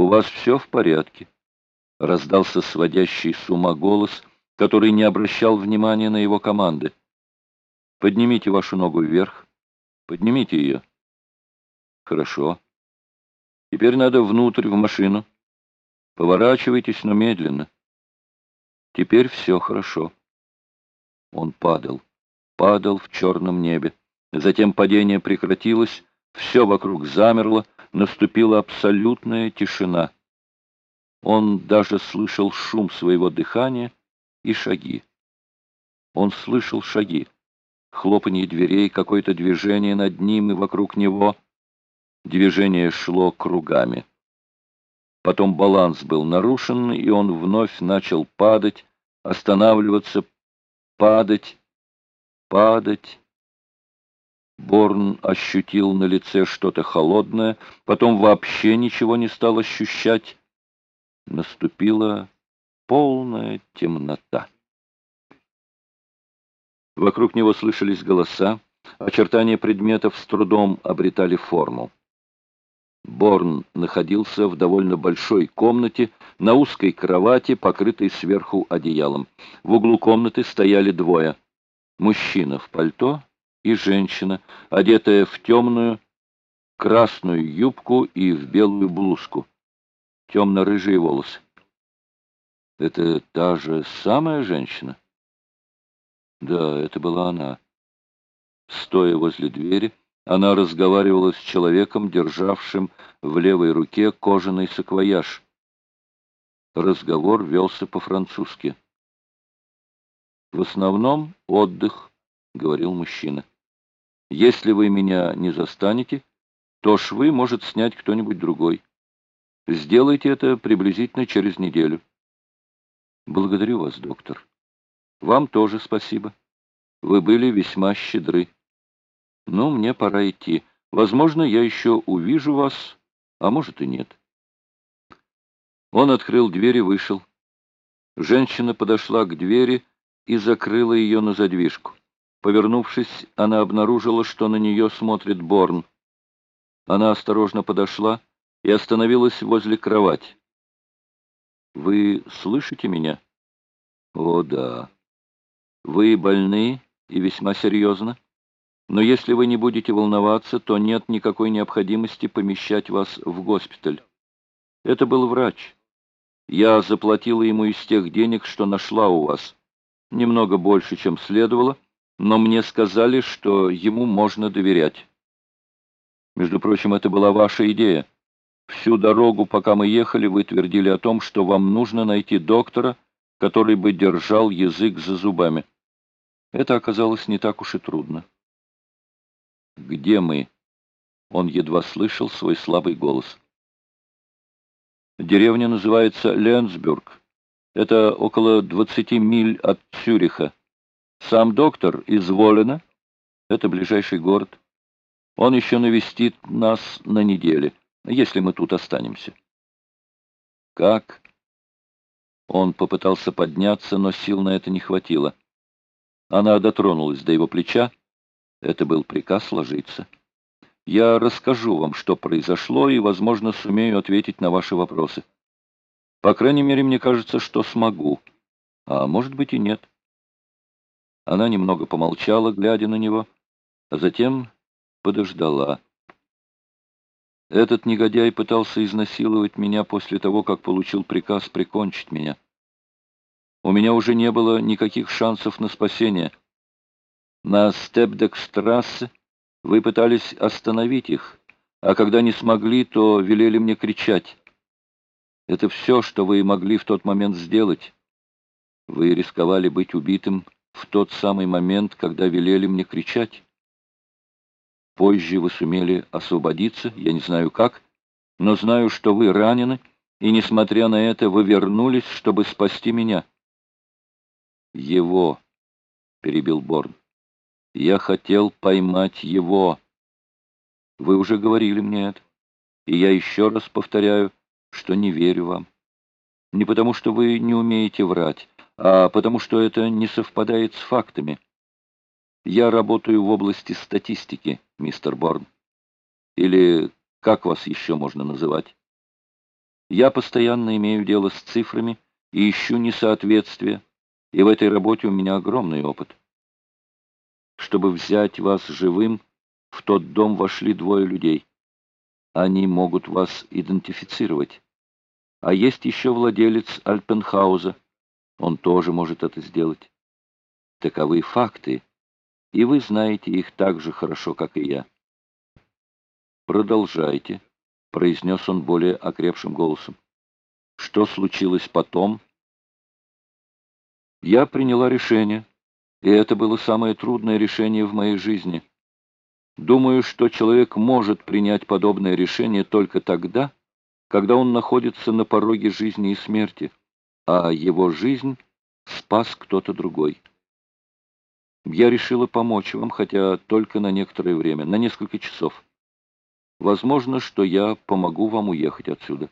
«У вас все в порядке», — раздался сводящий с ума голос, который не обращал внимания на его команды. «Поднимите вашу ногу вверх. Поднимите ее». «Хорошо. Теперь надо внутрь, в машину. Поворачивайтесь, но медленно. Теперь все хорошо». Он падал, падал в черном небе. Затем падение прекратилось, все вокруг замерло, наступила абсолютная тишина. Он даже слышал шум своего дыхания и шаги. Он слышал шаги, хлопанье дверей, какое-то движение над ним и вокруг него. Движение шло кругами. Потом баланс был нарушен, и он вновь начал падать, останавливаться, падать, падать. Борн ощутил на лице что-то холодное, потом вообще ничего не стал ощущать. Наступила полная темнота. Вокруг него слышались голоса, очертания предметов с трудом обретали форму. Борн находился в довольно большой комнате, на узкой кровати, покрытой сверху одеялом. В углу комнаты стояли двое. Мужчина в пальто и женщина, одетая в темную красную юбку и в белую блузку. Темно-рыжие волосы. Это та же самая женщина? Да, это была она. Стоя возле двери, она разговаривала с человеком, державшим в левой руке кожаный саквояж. Разговор велся по-французски. В основном отдых, — говорил мужчина. Если вы меня не застанете, то швы может снять кто-нибудь другой. Сделайте это приблизительно через неделю. Благодарю вас, доктор. Вам тоже спасибо. Вы были весьма щедры. Ну, мне пора идти. Возможно, я еще увижу вас, а может и нет. Он открыл дверь и вышел. Женщина подошла к двери и закрыла ее на задвижку. Повернувшись, она обнаружила, что на нее смотрит Борн. Она осторожно подошла и остановилась возле кровати. «Вы слышите меня?» «О, да. Вы больны и весьма серьезно. Но если вы не будете волноваться, то нет никакой необходимости помещать вас в госпиталь. Это был врач. Я заплатила ему из тех денег, что нашла у вас. Немного больше, чем следовало» но мне сказали, что ему можно доверять. Между прочим, это была ваша идея. Всю дорогу, пока мы ехали, вы твердили о том, что вам нужно найти доктора, который бы держал язык за зубами. Это оказалось не так уж и трудно. «Где мы?» Он едва слышал свой слабый голос. Деревня называется Ленсбюрг. Это около 20 миль от Цюриха. Сам доктор из Волена, это ближайший город. Он еще навестит нас на неделе, если мы тут останемся. Как? Он попытался подняться, но сил на это не хватило. Она дотронулась до его плеча. Это был приказ ложиться. Я расскажу вам, что произошло, и, возможно, сумею ответить на ваши вопросы. По крайней мере, мне кажется, что смогу. А может быть и нет. Она немного помолчала, глядя на него, а затем подождала. Этот негодяй пытался изнасиловать меня после того, как получил приказ прикончить меня. У меня уже не было никаких шансов на спасение. На Степдекстрассе вы пытались остановить их, а когда не смогли, то велели мне кричать. Это все, что вы могли в тот момент сделать. Вы рисковали быть убитым в тот самый момент, когда велели мне кричать. Позже вы сумели освободиться, я не знаю как, но знаю, что вы ранены, и, несмотря на это, вы вернулись, чтобы спасти меня. Его, — перебил Борн, — я хотел поймать его. Вы уже говорили мне это, и я еще раз повторяю, что не верю вам. Не потому, что вы не умеете врать, а потому что это не совпадает с фактами. Я работаю в области статистики, мистер Борн. Или как вас еще можно называть? Я постоянно имею дело с цифрами и ищу несоответствия, и в этой работе у меня огромный опыт. Чтобы взять вас живым, в тот дом вошли двое людей. Они могут вас идентифицировать. А есть еще владелец Альпенхауза. Он тоже может это сделать. Таковы факты, и вы знаете их так же хорошо, как и я. «Продолжайте», — произнес он более окрепшим голосом. «Что случилось потом?» «Я приняла решение, и это было самое трудное решение в моей жизни. Думаю, что человек может принять подобное решение только тогда, когда он находится на пороге жизни и смерти, а его жизнь спас кто-то другой. Я решила помочь вам, хотя только на некоторое время, на несколько часов. Возможно, что я помогу вам уехать отсюда.